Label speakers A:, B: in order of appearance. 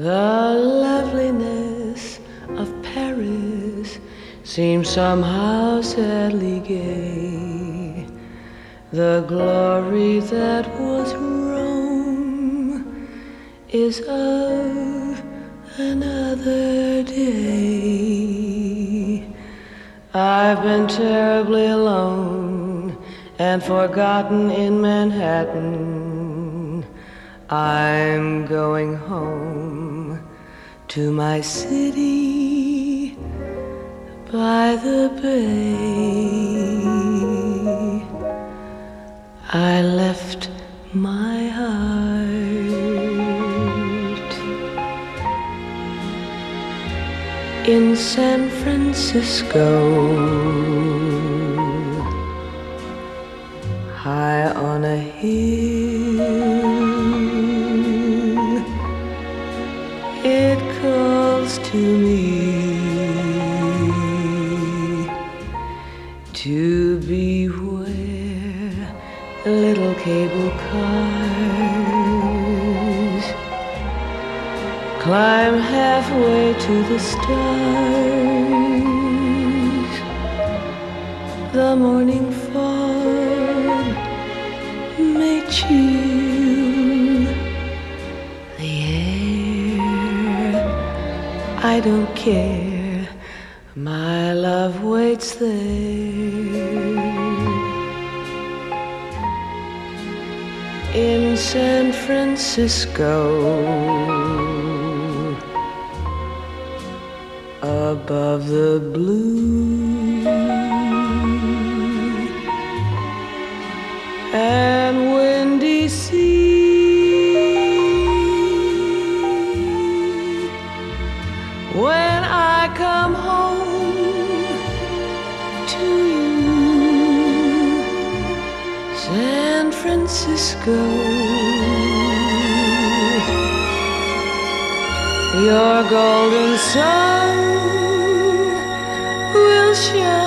A: The loveliness of Paris seems somehow sadly gay. The glory that was Rome is of another day. I've been terribly alone and forgotten in Manhattan. I'm going home to my city by the bay. I left my heart in San Francisco, high on a hill. To be where little cable cars climb halfway to the stars. The morning fog may chill the air. I don't care. My love waits there. In San Francisco, above the blue and windy sea. When I come home to you, San Francisco, your golden sun will shine